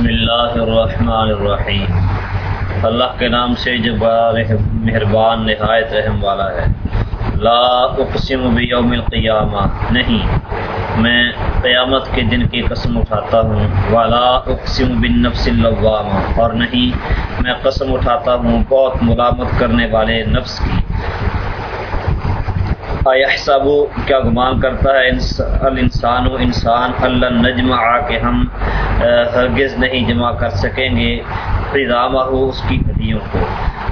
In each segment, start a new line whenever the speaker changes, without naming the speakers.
بسم اللہ الرحمن الرحیم۔ اللہ کے نام سے جو بڑا مہربان نہایت رحم والا ہے۔ لا اقسم بیوم القیامہ۔ نہیں، میں قیامت کے دن کی قسم اٹھاتا ہوں۔ والا اقسم بالنفس اللوامہ۔ اور نہیں، میں قسم اٹھاتا ہوں بہت ملامت کرنے والے نفس کی۔ احساب کیا گمان کرتا ہے الانسان و انسان، اللہ نجم آ کے ہم ہرگز نہیں جمع کر سکیں گے فضامہ ہو اس کی ہڈیوں کو۔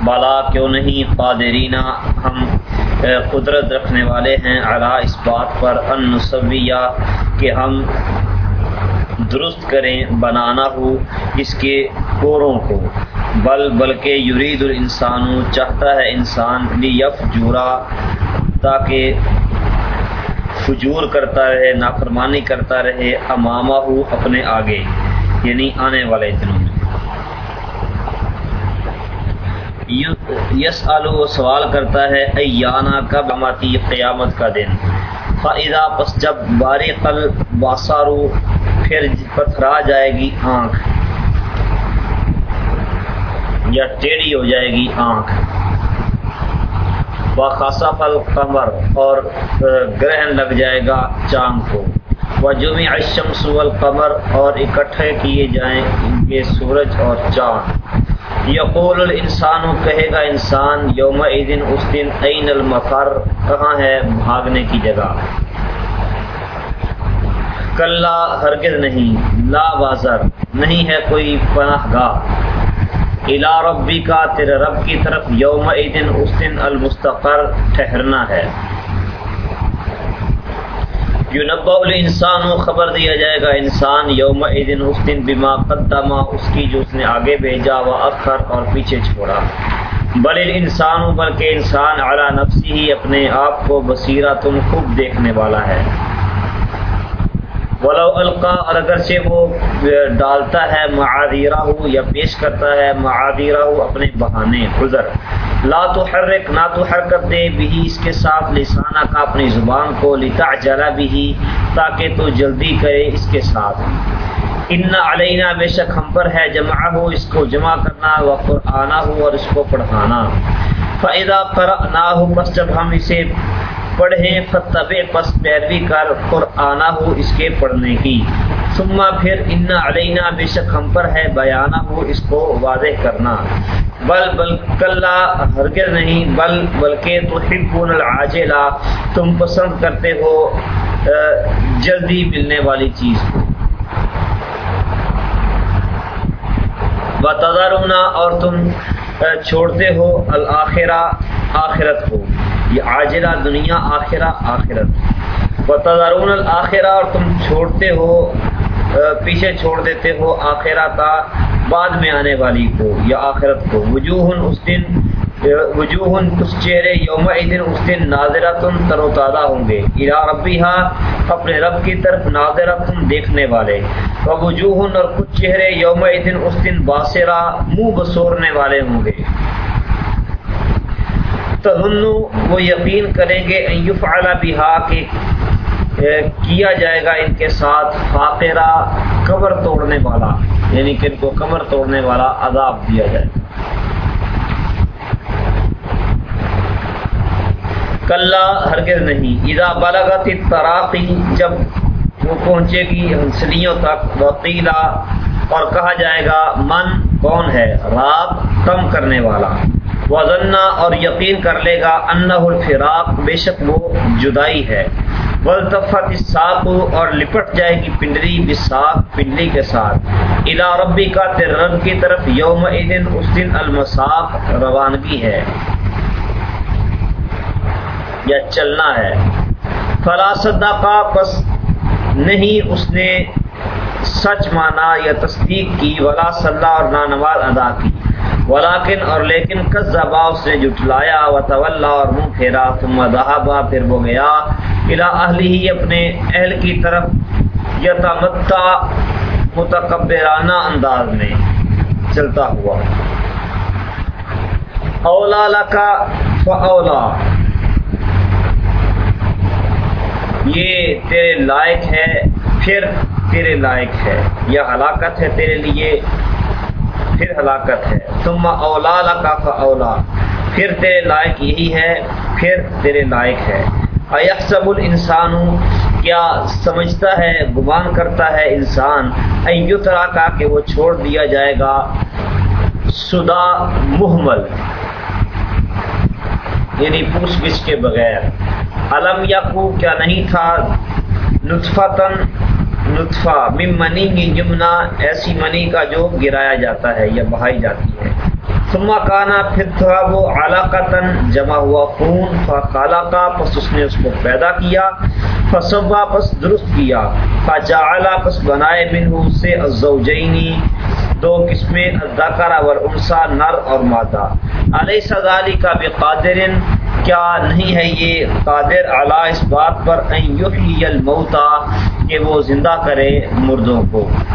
بالا، کیوں نہیں؟ قادرینہ ہم قدرت رکھنے والے ہیں۔ اعلیٰ اس بات پر ان نصویہ کہ ہم درست کریں بنانا ہو اس کے کوروں کو۔ بل، بلکہ یرید الانسان، چاہتا ہے انسان، لیف جورا تاکہ فجور کرتا رہے، نافرمانی کرتا رہے، امامہ ہو اپنے آگے یعنی آنے والے دنوں میں۔ یس آلو وہ سوال کرتا ہے، ایانا کب آتی قیامت کا دن؟ فائدہ پس جب باری قل باسارو پھر پتھرا جائے گی آنکھ، یا ٹیڑھی ہو جائے گی آنکھ۔ خاصا پھل قمر اور گرہن لگ جائے گا چاند کو۔ وہ جمع الشمس والقمر اور اکٹھے کیے جائیں گے سورج اور چاند۔ یقول الانسان، کہے گا انسان یوم دن اس دن عین المفر کہاں ہے؟ بھاگنے کی جگہ۔ کل ہرگز نہیں، لا بازر، نہیں ہے کوئی پناہ گاہ۔ الا ربی کا تیرے رب کی طرف یوم دن اس دن المستقر ٹھہرنا ہے۔ یونبا انسان و خبر دیا جائے گا، انسان یوم دن اس دن بما قدمہ اس کی جو اس نے آگے بھیجا و اخر اور پیچھے چھوڑا۔ بل انسان بلکہ انسان اعلیٰ نفسی ہی اپنے آپ کو بصیرہ تم خوب دیکھنے والا ہے۔ ولو القا، اور اگرچہ وہ ڈالتا ہے معادیرہ ہو یا پیش کرتا ہے معادیرہ ہو اپنے بہانے گزر۔ لا تو حرک نہ تو حرکت دے بھی اس کے ساتھ لسانہ کا اپنی زبان کو لتا جلا بھی تاکہ تو جلدی کرے اس کے ساتھ۔ ان علینا، بے شک ہم پر ہے جمع ہو اس کو جمع کرنا و قرآنا ہو اور اس کو پڑھانا۔ فائدہ پر نہ ہو بس جب ہم اسے پڑھیں فتب پس پیروی کر قرآنا ہو اس کے پڑھنے کی۔ ثم پھر ان علینا بے شک ہم پر ہے بیانہ ہو اس کو واضح کرنا۔ بل بل، کلا ہرگز نہیں، بل، بلکہ تو حبون العاجلہ، تم پسند کرتے ہو جلدی ملنے والی چیز۔ کو بتدارونا اور تم چھوڑتے ہو، الآخرہ، آخرت کو۔ یہ عاجلہ دنیا آخرہ آخرت بتدارون الآخرہ اور تم چھوڑتے ہو پیچھے چھوڑ دیتے ہو آخرہ کا بعد میں آنے والی کو، یا آخرت کو۔ وجوہ اس دن وجوہ اس چہرے یوم دن اس دن ناظرہ تم تر و تازہ ہوں گے۔ الا ربی اپنے رب کی طرف ناظرہ تم دیکھنے والے۔ وجوہ اور کچھ چہرے یوم دن اس دن باسرہ، منہ بسورنے والے ہوں گے۔ تظنو وہ یقین کریں گے یفعل بہا کہ کیا جائے گا ان کے ساتھ فاقرہ کمر توڑنے والا یعنی کہ ان کو کمر توڑنے والا عذاب دیا جائے۔ گا کلّا، ہرگز نہیں۔ اذا بلغت تراقی جب وہ پہنچے گی ہنسلیوں تک، وقیلا، اور کہا جائے گا، من کون ہے؟ راب کم کرنے والا۔ وزنا اور یقین کر لے گا انہ الفراق، بے شک وہ جدائی ہے۔ ولطفت اساق اور لپٹ جائے گی پنڈری بساق پنڈلی کے ساتھ۔ الا ربی کا تیر رب کی طرف یوم اس دن المساق روانگی ہے۔ یا چلنا ہے۔ فلا صدقہ پس نہیں اس نے سچ مانا یا تصدیق کی۔ ولا صلاح اور نانواز ادا کی۔ ولاکن اور لیکن کس اس نے جٹلایا و طول اور منہ پھیرا، ثم ذہبا، پھر وہ گیا۔ الا اہلی ہی اپنے اہل کی طرف یتمتا متکبرانہ انداز میں چلتا ہوا۔ اولا لکا فاولا۔ یہ تیرے لائق ہے، پھر تیرے لائق ہے۔ یا ہلاکت ہے تیرے لیے۔ پھر ہلاکت ہے۔ تم اولا کا اولا۔ پھر تیرے لائق یہی ہے، پھر تیرے لائق ہے۔ ایکسب الانسان، کیا سمجھتا ہے، گمان کرتا ہے انسان۔ ایترا کا کہ وہ چھوڑ دیا جائے گا۔ سدا محمل۔ یعنی پوچھ گچھ کے بغیر۔ علم یا کیا نہیں تھا۔ نطفتن نطفہ مم منی کی جمنا ایسی منی کا جو گرایا جاتا ہے یا بہائی جاتی ہے۔ ثم کانا، پھر تھا وہ علاقتاً، جمع ہوا خون فالا کا، پس اس نے اس کو پیدا کیا فصبا پس درست کیا۔ فجعلا، پس بنائے منہ سے الزوجینی، دو قسمیں، الذکر والانثى نر اور مادہ۔ علیہ ذالی کا بقادر؟ کیا نہیں ہے یہ؟ قادر علی اس بات پر ان یحیی الموتى کہ وہ زندہ کرے مردوں کو۔